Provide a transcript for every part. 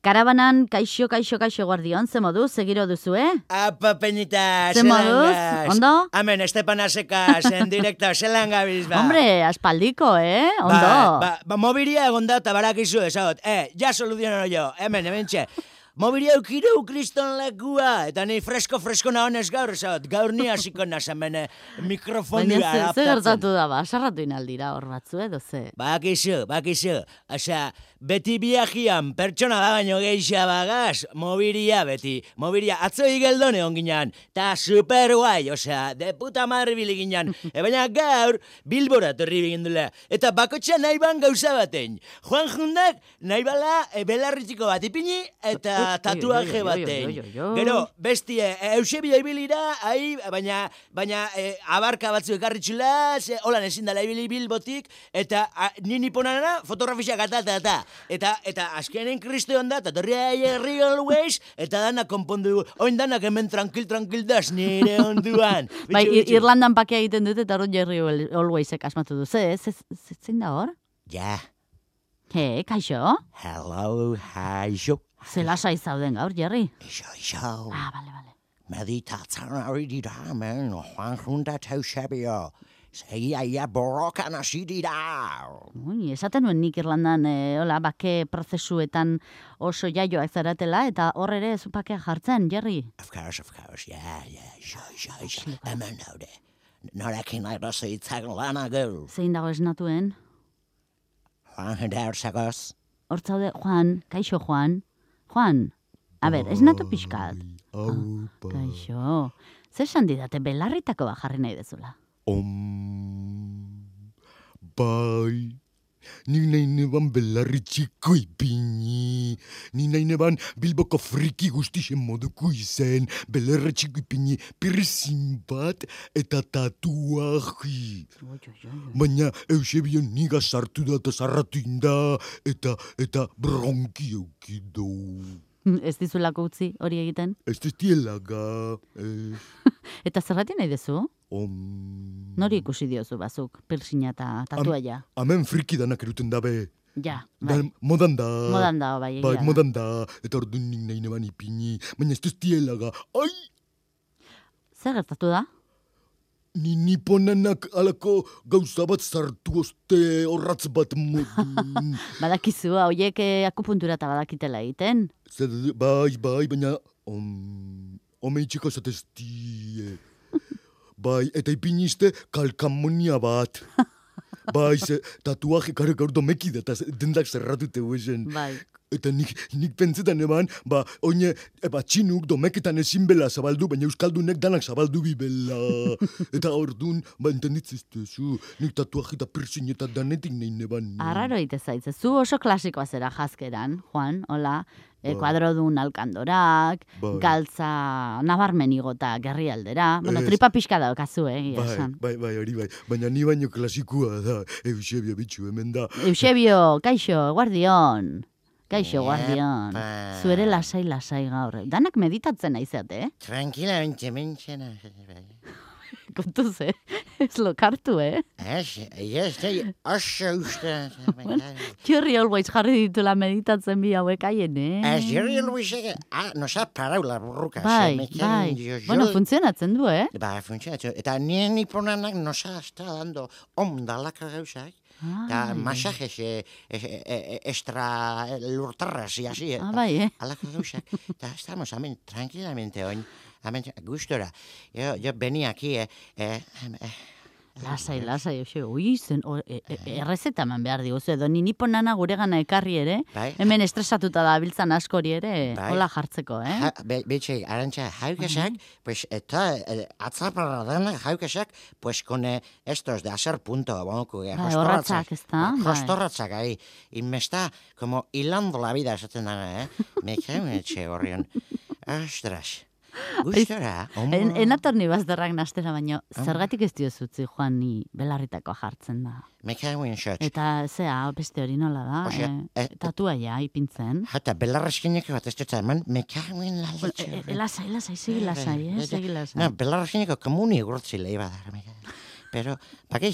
Karabanan, kaixo, kaixo, kaixo guardion, ze modu, segiro duzu, eh? Apa, peñita, Ze moduz? Ondo? Hemen, Estepan Asekas, en directo, zelan gabiz, ba. Hombre, aspaldiko, eh? Ondo. Ba, ba, ba mobiria egon da, eta barakizu, ezagot. Eh, ja soluziono jo, hemen, hemen txe. Mobiria eukiro kriston lekua, eta ni fresko-fresko nahonez gaur, ezagot. Gaur ni hasiko naz, hemen, eh, mikrofonia Baina ze, gertatu da, ba, sarratu inaldira hor batzu, edo ze. Bakizu, bakizu. Osea, beti biajian pertsona da baino geixa bagaz, mobiria beti. Mobiria, atzo igeldone onginan, ta super guai, osea, de puta madre biliginan. e baina gaur, bilbora torri bigindula. Eta bakotxa nahi ban gauza baten. Juan jundak, nahi bala, e, belarritiko bat ipini, eta Ui, tatuaje ui. Gero, bestie, e, Eusebio ibilira, ahi, baina, baina e, abarka batzu ekarritxula, ze, holan ezin dela ibili bilbotik, eta a, ni niponana fotografiak ata, eta, eta, eta, eta azkenen kristo da, eta torri herri always, eta dana konpondu, oin danak hemen tranquil, tranquil daz, nire onduan. Bai. Irlandan pakea egiten dute, eta hori Jerry Al- Alwaysek asmatu du. Ze, ze, ze, zein da hor? Ja, He, kaixo? hello, haixo, Ze lasai zauden gaur, Jerry? iso, iso. Ah, bale, bale. Meditatzen ari dira hemen, Juan Junda eta Eusebio. Zeia ia borrokan hasi dira. Ui, esaten nuen nik Irlandan, e, hola, bake prozesuetan oso jaioak zaratela, eta hor ere zupakea jartzen, Jerry. Of course, of course, yeah, yeah, iso, iso, iso. Hemen daude. Norekin airozu itzak lana gu. Zein dago esnatuen? Juan Erzagoz. Hor zaude, Juan, kaixo Juan. Juan, a ber, esnatu pixkat. Ah, kaixo. Zer esan didate, belarritako bat jarri nahi dezula. Om, bai, ni nahi neban belarri txiko ipini, ni nahi neban bilboko friki guztixen moduko izen, belarri txiko ipini, pirzin bat eta tatuaji. Baina Eusebio niga sartu da eta sarratu inda, eta, eta bronki eukido. Ez dizulako utzi hori egiten? Ez testielaga, eh, Eta zerrati nahi dezu? om... Nori ikusi diozu bazuk, pirsina eta tatuaia. Hemen friki danak eruten dabe. Ja, bai. modan da. Modan da, bai, Bai, da. modan da. Eta ordu nik nahi neban ipini. Baina ez testielaga. Ai, Zer gertatu da? Ni niponanak alako gauza bat sartu oste horratz bat modun. Badakizu, hauiek eh, akupuntura eta badakitela egiten. Zer, bai, bai, baina... Om, ome itxeko zatestie. Bai, eta ipiniste kalkamonia bat. Bai, ze, tatuaje kare gaur domeki da, eta dendak zerratute huezen. Bai. Eta nik, nik pentsetan eban, ba, oine, eba, txinuk domeketan ezin bela zabaldu, baina euskaldunek danak zabaldu bibela. eta ordun, ba, entenditziztezu, nik tatuaje eta piercing eta danetik nahi neban. Arraro egite zaitze. Zu oso klasikoa zera jazkeran, Juan, hola, e, Bai. kuadrodun alkandorak, Bai. galtza nabarmen igota gerrialdera. Bueno, tripa pixka daukazu, eh, Bai, esan. bai, bai, hori bai. Baina ni baino klasikua da, Eusebio bitxu hemen da. Eusebio, kaixo, guardion. Kaixo, guardion. Epa. Zu ere lasai, lasai gaur. Danak meditatzen naizate, eh? Tranquilamente, mentxena. Kontuz, eh? Ez lokartu, eh? Ez, ez, oso uste. Jerry always jarri ditula meditatzen bi hauek haien, eh? Ez, Jerry Luisek, ah, nosa paraula burruka. Bai, bai. Bueno, funtzionatzen du, eh? Ba, funtzionatzu. Eta nien niponanak nosa hasta dando ondalaka gauzak. Eta Ah, masajes e, e, e, extra lurtarras y así. Ah, bai, eh? Alako gauzak. Eta estamos, amen, tranquilamente oin. Amen, gustora. Yo, yo venía aquí, eh, eh, eh, Lasai, lasai, hoxe, ui, zen, o, e, e, errezeta eman behar diguzu, edo ni niponana gure gana ekarri ere, Bai. hemen estresatuta da biltzan askori ere, Bai. hola jartzeko, eh? Ja, be, betxe, arantxa, jaukesak, pues, eta eh, atzaparra dana jaukesak, pues, con eh, estos de hacer punto, bonku, eh, Bai, horratzak, ezta? Bai. Jostorratzak, ahí. Y me está como hilando la vida, esaten dana, eh? Me un etxe horrion. Ostras. Gustora, En, enator ni bazterrak nastera, baino, zergatik ez diozutzi joan ni belarritako jartzen da. me cae un shot. Eta, zea, beste hori nola da, Osea, eh, eh, tatuaia ipintzen. Jata, belarraskinek bat ez dut eman, me cae un la Bueno, leche. e, e, lasai, lasai, segi lasai, eh, segi lasai. No, belarraskineko komuni gurtzi lehi badar. me cae. Pero, ¿para qué?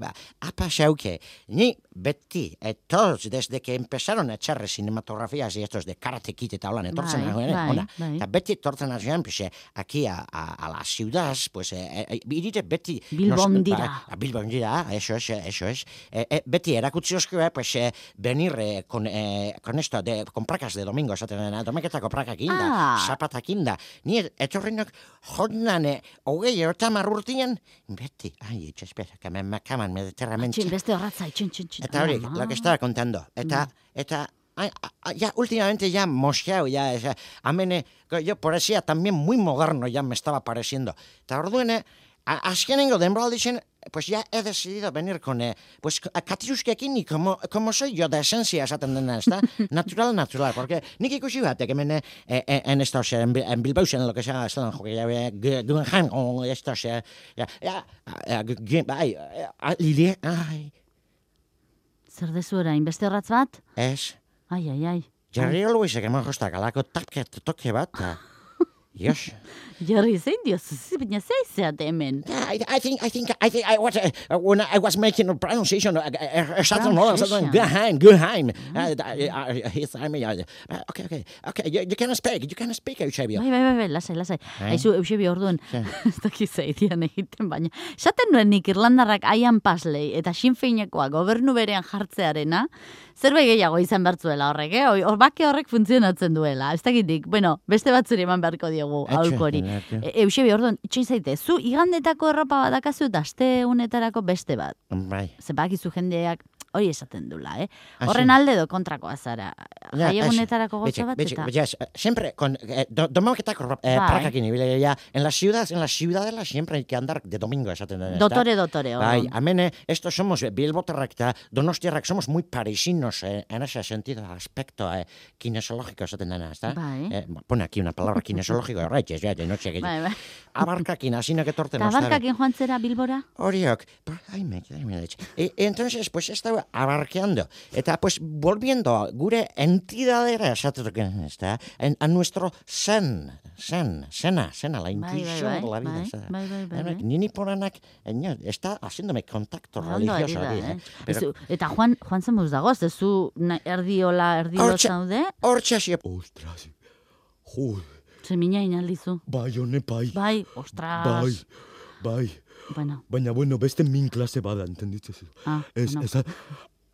Ba, ha pasado que ni beti, eh, todos, desde que empezaron a echar cinematografías y estos de Karate Kid eta Bai, eh, bai, ona, bai. eta beti etortzen azian, pues, eh, aquí a, a, a la ciudad, pues, eh, eh, irite beti... Bilbon nos- dira. ba, a Bilbon dira, eso es, eh, eso es. Eh, eh, beti erakutsi oskue, pues, eh, venir eh, con, eh, con esto, de, con prakas de domingo, esaten dena, domeketako prakak inda, Ah. zapatak inda. Ni etorrinak jodan, eh, hogei erotamar urtien, beti, ai, itxe, espera, que me makaman mediterramente. Txin, beste horratza, txin, txin, txin. Eta hori, lo que estaba contando. Eta, eta, ai, a- ya últimamente ya mosqueado, ya, sea, amene, yo parecía también muy moderno, ya me estaba pareciendo. Eta orduen, a- azkenengo denboraldixen, pues ya he decidido venir con, eh, pues, a Katiuskakin, y como, como soy yo de esencia, esaten dena, ezta? Natural, natural, porque nik ikusi batek hemen, eh, eh, en eh, en, Bi- en Bilbao, en lo que sea, estan, jo, ya, Gu- Guggenheim, o estos, eh, ya, ya, gu- bai, eh, ah, Lili, ai, Zer dezu orain, beste horratz bat? ez, Ai, ai, ai. Jerry Luisek eman jostak alako tapket toke bat, Jos. Jerry, baina zeizeat hemen. Yeah, I, I think, I think, I think, I was, uh, when I was making a pronunciation, uh, uh, esaten nola, esaten, Pronunciation. Guheim, Guheim. Uh, uh, uh, he's, I mean, uh, okay, okay, okay, you, you can speak, you can speak, Eusebio. Bai, bai, bai, lasai, lasai. Bai. Aizu, Eusebio orduan, ez dakiz zeidian egiten, baina. Esaten nuen nik Irlandarrak aian paslei eta Sinn Feinekoa gobernu berean jartzearena, zerbait gehiago izan bertzuela horrek, eh? Hor bake horrek funtzionatzen duela. Ez dakitik, bueno, beste batzuri eman beharko diogu aholkori. E, Eusebio, orduan, itxoin zaite, zu igandetako erropa bat dakazu eta aste honetarako beste bat. Bai. Ze bakizu jendeak hori esaten dula, eh? Ah, Horren sí. alde edo kontrakoa zara. Ja, bat eta... yes, eh, siempre con eh, do, eh, Bai. prakakin ibile ya en las ciudades, en las siempre hay que andar de domingo esaten dena. ezta? Dotore, dotore, Bai, amene, estos somos eh, bilbotarrak eta donostiarrak somos muy parisinos eh, en ese sentido, aspecto eh, kinesológico esaten dena, ¿está? Bai. Eh, pone aquí una palabra kinesológico, horretxez, ya, de noche, Bai, bai. abarkakin, asinak etorten Eta ostara. barkakin joan zera Bilbora? Horiok, entonces, pues estaba abarqueando. Eta, pues, volviendo gure entidadera, esatetoken, está, en, a nuestro zen, zen, sena, sena, la bai, intuición bai, de la vida. bai, está. bai, bai, bai, bai. Nini poranak, eno, está haciéndome contacto religioso da, eh? eh? Pero, eta Juan, Juan zen dago, ez zu erdiola, Hortxe- zaude, hortxe Ostras, jo, ze minain aldizu. bai, hone, bai, Bai, ostras. bai, bai. Bueno, Baina, bueno, beste min klase bada, entenditzezu. ah, Ez, bueno. ez,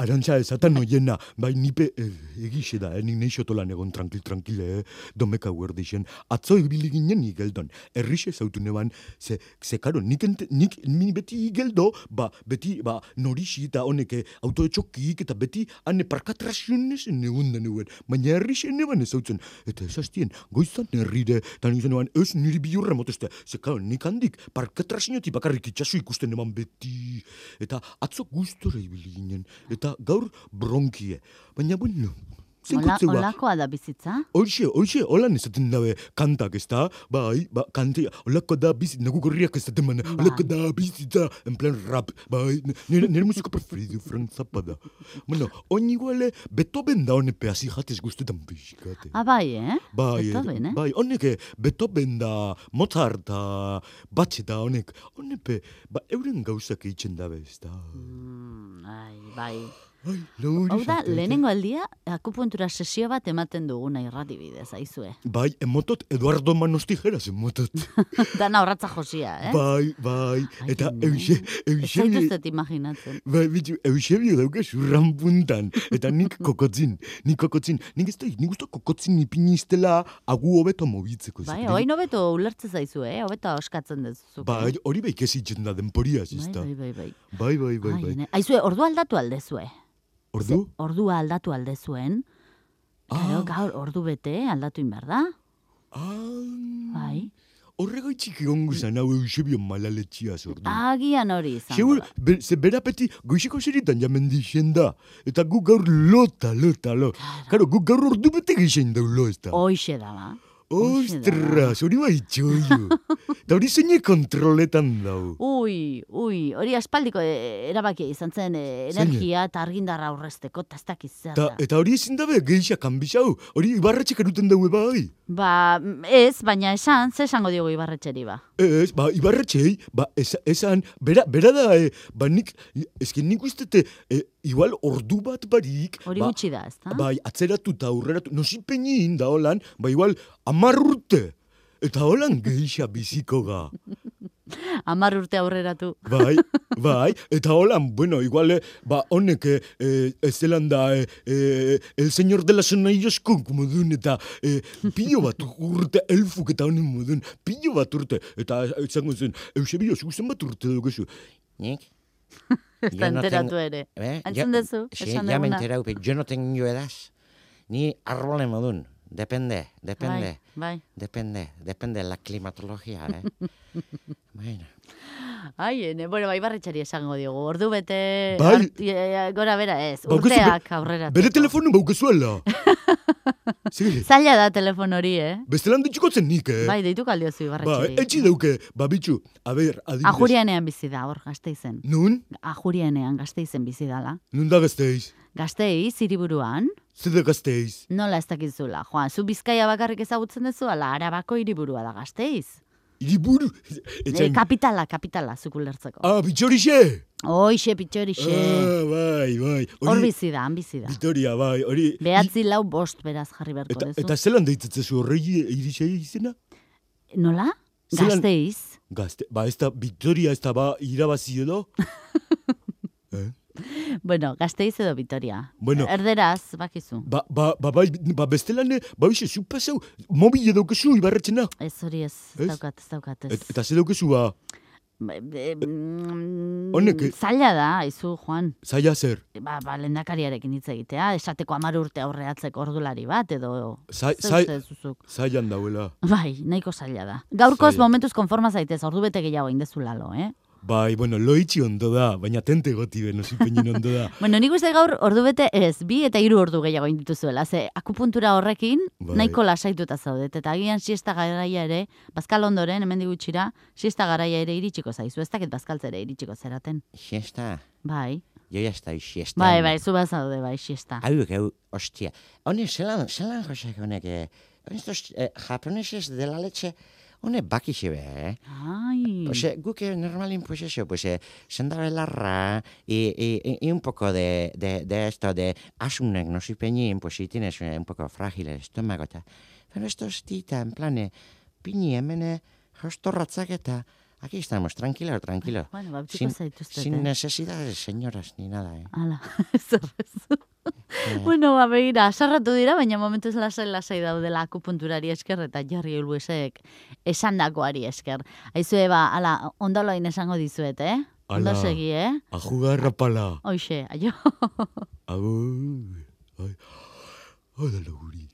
arantxa esatan oiena, bai nipe eh, egixe da, eh, nik egon tranquil, tranquil, eh, domeka guerdixen. Atzo ibili ginen igeldon, errixe zautu neban, ze, ze karo, nik, ente, nik, ni beti igeldo, ba, beti, ba, norixi eta honek eh, autoetxokik eta beti ane parkatrazionez negun da neuen, baina errixe neban ez zautzen. Eta esaztien, goizan herrire, eta nik neban, ez niri bilurra moteste, ze karo, nik handik parkatrazionetik bakarrik itxasu ikusten eman beti. Eta atzo gustora ibili ginen, eta gaur bronkie. Baina, bueno, Ola, zenkotzeua. olakoa da bizitza? Hoxe, hoxe, holan esaten dabe kantak, ez da? Bai, ba, kantia, holako da bizitza, nagu gorriak esaten mana, Bai. holako da bizitza, en plan rap, bai, nire, nire musiko preferido, Frank Zappa da. Bueno, oin iguale, Beethoven da honepe, hasi jatez guztetan pixkate. Ah, bai, eh? Bai, Beethoven, eh? bai, honek Beethoven da, Mozart da, Batxe da, honek, honepe, ba, euren gauzak eitzen dabe, ez da. Mm, ai, bai. Hau da, lehenengo aldia, akupuntura sesio bat ematen duguna irrati bidez, aizue. Bai, emotot, Eduardo Manos Tijeras emotot. Dana horratza josia, eh? Bai, bai, Ai, eta ne. Euse, Ez Eusebio, zaituztet imaginatzen. bai, bitu, Eusebio dauke zurran puntan, eta nik kokotzin, nik kokotzin, nik ez da, nik usta kokotzin ipiniztela agu hobeto mobitzeko. Bai, zuk, hoi nobeto ulertze zaizu, eh? Hobeto oskatzen dezu. Bai, hori bai kesitzen da denporiaz, bai, izta. bai, bai, bai. Bai, bai, bai, Ai, bai. ene- Aizue, ordu aldatu aldezue. Ordu? Ze- Ordua aldatu aldezuen. Claro, gaur ordu bete aldatu inbar da. Ah, Bai. horregaitzik egon guzan hau Eusebio malaletxiaz ordu. Agian hori izango Segur, da. be, ze berapeti goizeko zeritan jamen dixen da. Eta gu gaur lota, lota, lo. Karo, gu gaur ordu bete geixen dau lo ez da. Hoixe da, ba. Da. Ostras, hori bai txoio. Eta hori zeine kontroletan dau. Ui, ui, hori aspaldiko e, erabakia izan zen e, energia eta argindarra aurrezteko, ez dakiz zer Ta, da. eta hori ezin dabe geixa kanbixau. Hori ibarretxek eruten daue bai. Ba, ez, baina esan, ze esango diogu ibarretxeri ba. Ez, ba, ibarretxei, ba, esa- esan, bera, bera da, e, ba, nik, ezken nik ustete, e, igual ordu bat barik, Hori ba, gutxi da, ezta? bai, atzeratu aurreratu, nosi peinin da holan, ba, igual, amar urte, eta holan geixa biziko ga. Amar urte aurreratu. Bai, bai, eta holan, bueno, igual, eh, ba, honek, eh, eh, ez zelan da, eh, eh, el señor de la sonaiozko modun, eta eh, pilo bat urte, elfuk eta honen modun, pilo bat urte, eta izango zen, Eusebio, zu zenbat urte dugu Nik? Ez da enteratu ere. Eh, duzu, Sí, esan ya me he duguna? enterado, pero yo no tengo edad. Ni árbol modun. Depende, depende. Bai, bai. Depende, depende de la climatología, eh. bueno, Ai, ene, bueno, bai, barretxari esango diogu. Ordu bete, Bai. art- e, gora bera ez, be- urteak aurreratu. Bere telefonu baukezuela. Zaila da telefon hori, eh? bestelan ditxuko zen nik, eh? Bai, deitu kaldiozu ba, ibarretxeri. etxi dauke, ba, bitxu, a ber, adibidez. Ajurianean bizi da, hor, gazteizen. Nun? Ajurianean gazteizen bizi dala. Nun da gazteiz? Gazteiz, hiriburuan, Zer da gazteiz? nola ez dakizula. Joan, zu bizkaia bakarrik ezagutzen duzu, ala, arabako hiriburua da gazteiz. Iriburu? E, Etxain... kapitala, kapitala, zukulertzeko. ah, bitxorixe! Hoixe, pitxorixe. Ah, bai, bai. Hor bizi da, han bizi da. Vitoria, bai, hori... Behatzi lau bost beraz jarri beharko Eta, duzu. eta zelan deitzetzezu horrei irixe izena? Nola? Zelan- Gazteiz. Gazte, ba ez da Victoria ez da ba irabazi edo? eh? Bueno, Gazteiz edo Vitoria. Bueno. Erderaz, bakizu. Ba, ba, ba, bai, ba bestelan, ba bixe, zu pasau, mobil edo kezu ibarretzena. Ez hori ez, ez daukat, ez daukat, ez. Et, eta zer daukezu ba, Ba, e, mm, Honek- Zaila da, izu, Juan. zaila zer. Ba, ba, lendakariarekin hitz egitea, esateko amar urte aurreatzeko ordulari bat, edo... Zai- zai-? Zailan dauela. Bai, nahiko zaila da. Gaurkoz momentuz konforma zaitez, ordu bete gehiago indezulalo, eh? Bai, bueno, loitxi ondo da, baina tente goti ben, ozipenin ondo da. Bueno, nik uste gaur ordu bete ez, bi eta hiru ordu gehiago indituzuela. Ze akupuntura horrekin Bai. nahiko lasaituta zaudet. Eta agian siesta garaia ere, bazkal ondoren, hemen gutxira, siesta garaia ere iritsiko zaizu. Ez dakit bazkaltzera iritsiko zeraten. siesta. Bai, Yo ya estoy siesta. bai, bai, zu bazaude, bai, siesta. Hau, hau, hostia. Hone, zelan, zelan josek honek, eh, estos eh, japoneses de la leche, hone bakixe be, eh? Ai, Pues eh, guk eh, normalin, pues eso, pues eh, sendabelarra y, y, y un poco de, de, de esto de asunek, no soy peñín, pues si tienes eh, un poco frágil el estómago, ta. Pero esto es tita, en plan, piñi, hemen, jostorratzak eta, aquí estamos, tranquilo, tranquilo. bueno, Sin, sin necesidades, señoras, ni nada, eh. Ala. bueno, ba, begira, asarratu dira, baina momentuz lasai-lasai daudela akupunturari esker eta Jarri Uluesek esandakoari esker. Aizue, ba, ala, ondoloin esango dizuet, eh? Ondo Ala. segi, eh? Ajugarra pala. Hoxe, aio. Agur. Ai, ai.